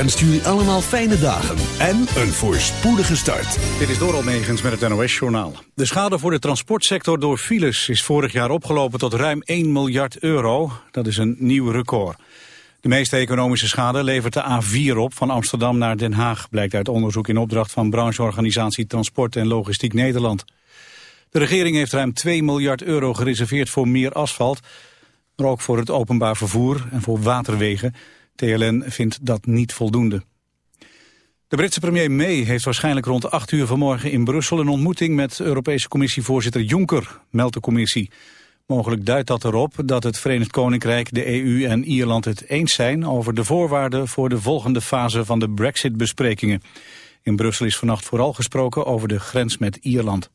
Wenst jullie allemaal fijne dagen en een voorspoedige start. Dit is Doral Negens met het NOS-journaal. De schade voor de transportsector door files is vorig jaar opgelopen tot ruim 1 miljard euro. Dat is een nieuw record. De meeste economische schade levert de A4 op van Amsterdam naar Den Haag... blijkt uit onderzoek in opdracht van brancheorganisatie Transport en Logistiek Nederland. De regering heeft ruim 2 miljard euro gereserveerd voor meer asfalt... maar ook voor het openbaar vervoer en voor waterwegen... TLN vindt dat niet voldoende. De Britse premier May heeft waarschijnlijk rond 8 uur vanmorgen in Brussel een ontmoeting met Europese commissievoorzitter Juncker, meldt de commissie. Mogelijk duidt dat erop dat het Verenigd Koninkrijk, de EU en Ierland het eens zijn over de voorwaarden voor de volgende fase van de brexit-besprekingen. In Brussel is vannacht vooral gesproken over de grens met Ierland.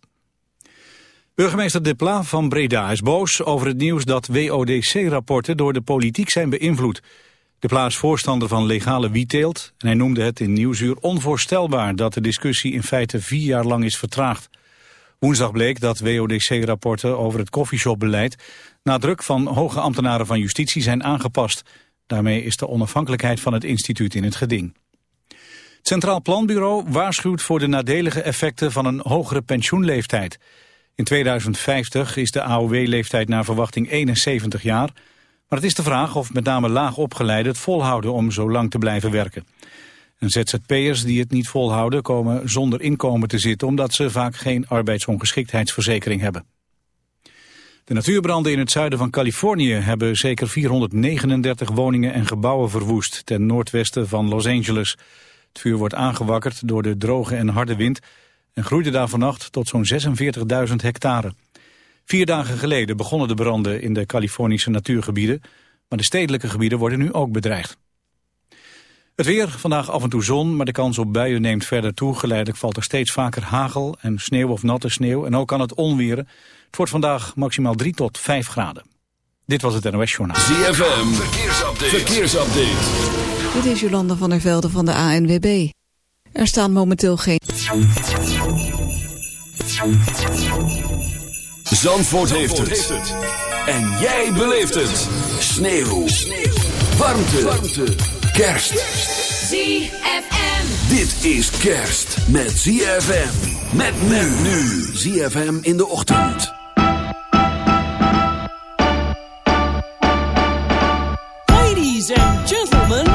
Burgemeester De Pla van Breda is boos over het nieuws dat WODC-rapporten door de politiek zijn beïnvloed. De plaats voorstander van legale wietteelt en hij noemde het in Nieuwsuur onvoorstelbaar dat de discussie in feite vier jaar lang is vertraagd. Woensdag bleek dat WODC-rapporten over het koffieshopbeleid na druk van hoge ambtenaren van justitie zijn aangepast. Daarmee is de onafhankelijkheid van het instituut in het geding. Het Centraal Planbureau waarschuwt voor de nadelige effecten van een hogere pensioenleeftijd. In 2050 is de AOW-leeftijd naar verwachting 71 jaar... Maar het is de vraag of met name laag opgeleiden het volhouden om zo lang te blijven werken. En ZZP'ers die het niet volhouden komen zonder inkomen te zitten... omdat ze vaak geen arbeidsongeschiktheidsverzekering hebben. De natuurbranden in het zuiden van Californië hebben zeker 439 woningen en gebouwen verwoest... ten noordwesten van Los Angeles. Het vuur wordt aangewakkerd door de droge en harde wind... en groeide daar vannacht tot zo'n 46.000 hectare. Vier dagen geleden begonnen de branden in de Californische natuurgebieden, maar de stedelijke gebieden worden nu ook bedreigd. Het weer, vandaag af en toe zon, maar de kans op buien neemt verder toe. Geleidelijk valt er steeds vaker hagel en sneeuw of natte sneeuw en ook kan het onweren. Het wordt vandaag maximaal 3 tot 5 graden. Dit was het NOS Journaal. ZFM, verkeersupdate. verkeersupdate. Dit is Jolanda van der Velde van de ANWB. Er staan momenteel geen... Zandvoort, heeft, het. En jij beleeft het. Sneeuw. Sneeuw. Warmte. Warmte. Kerst. ZFM. Dit is kerst met ZFM. Met men nu. ZFM in de ochtend. Ladies and gentlemen,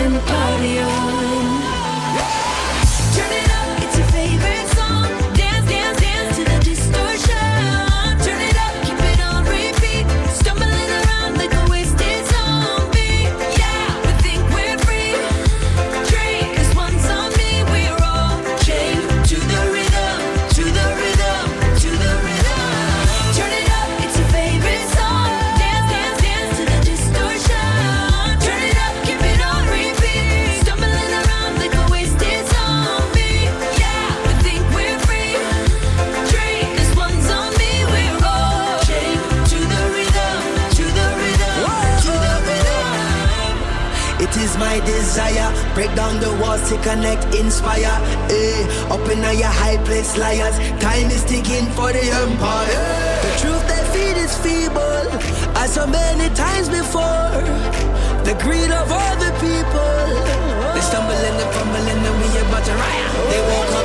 En party. Break down the walls to connect, inspire. Eh, up in your high place, liars. Time is ticking for the empire. The truth they feed is feeble, as so many times before. The greed of other people. They stumble and they fumble and we about to riot. They won't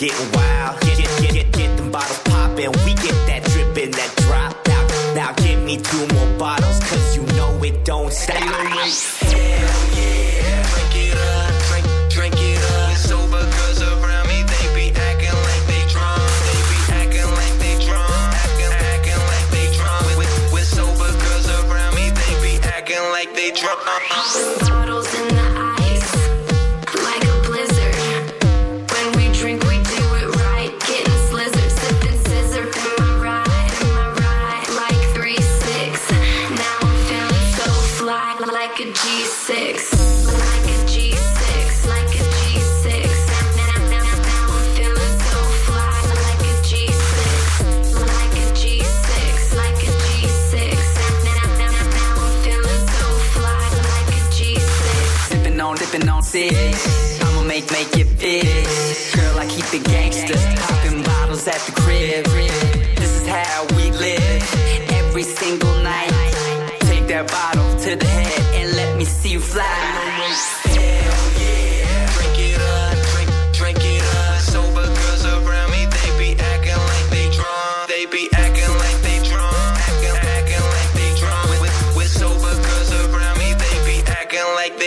get wild.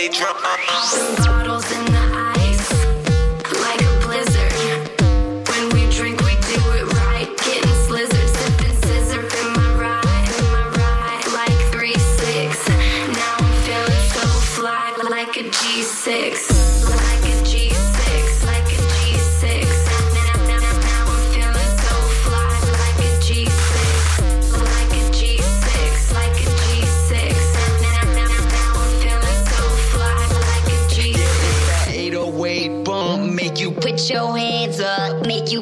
they drop.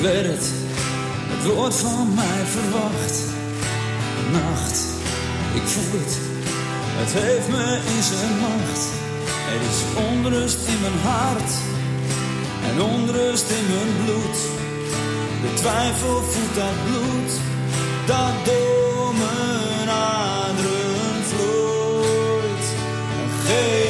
werd het, het woord van mij verwacht. Nacht, ik voel het, het heeft me in zijn macht. Er is onrust in mijn hart en onrust in mijn bloed. De twijfel voelt dat bloed, dat door mijn aderen vloeit. Geen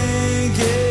Yeah.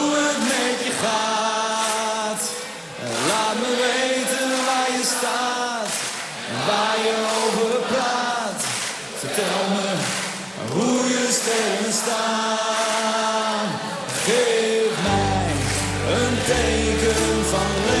Vertel me hoe je sterren staan. Geef mij een teken van leven.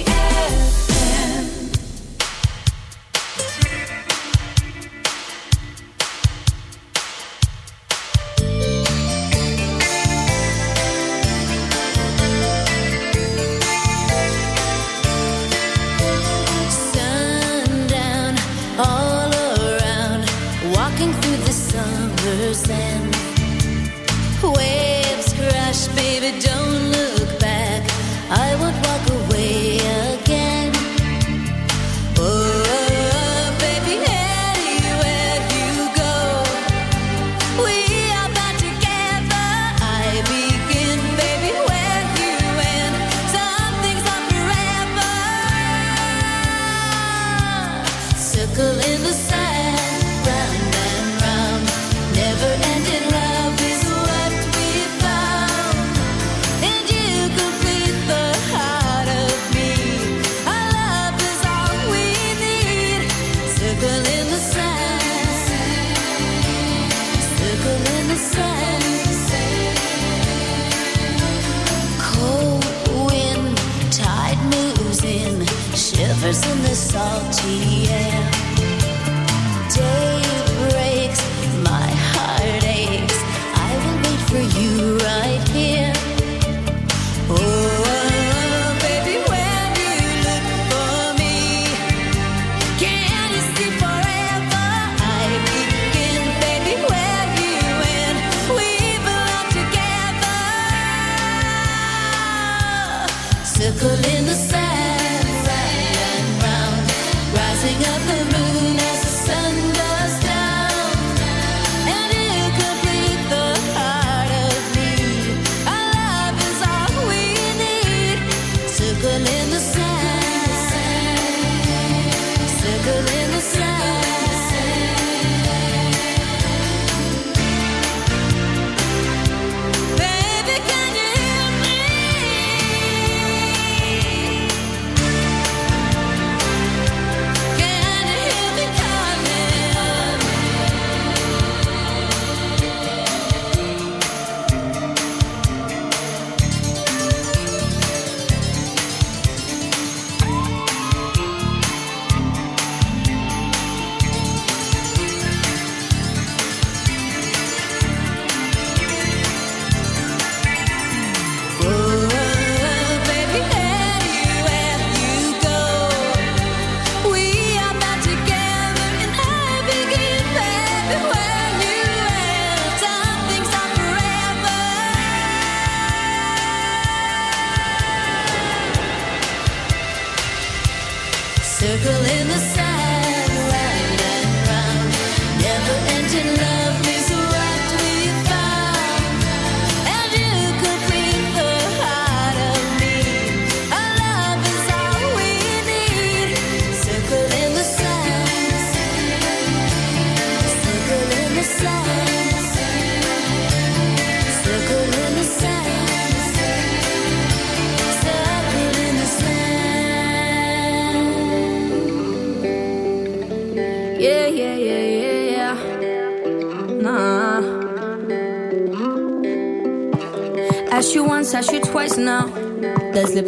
shivers in the salty air. Day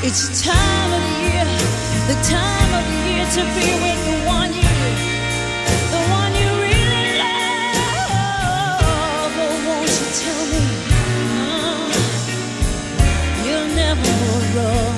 It's the time of the year, the time of the year to be with the one you, the one you really love. Oh, won't you tell me uh, you'll never go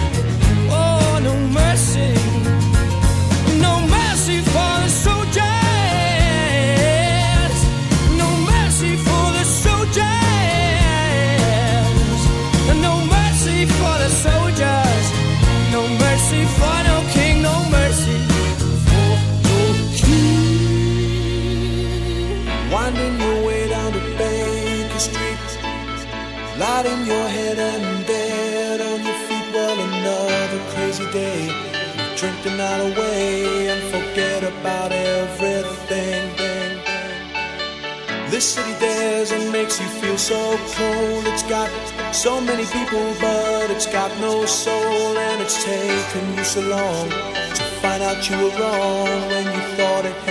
it's taken you so long to find out you were wrong when you thought it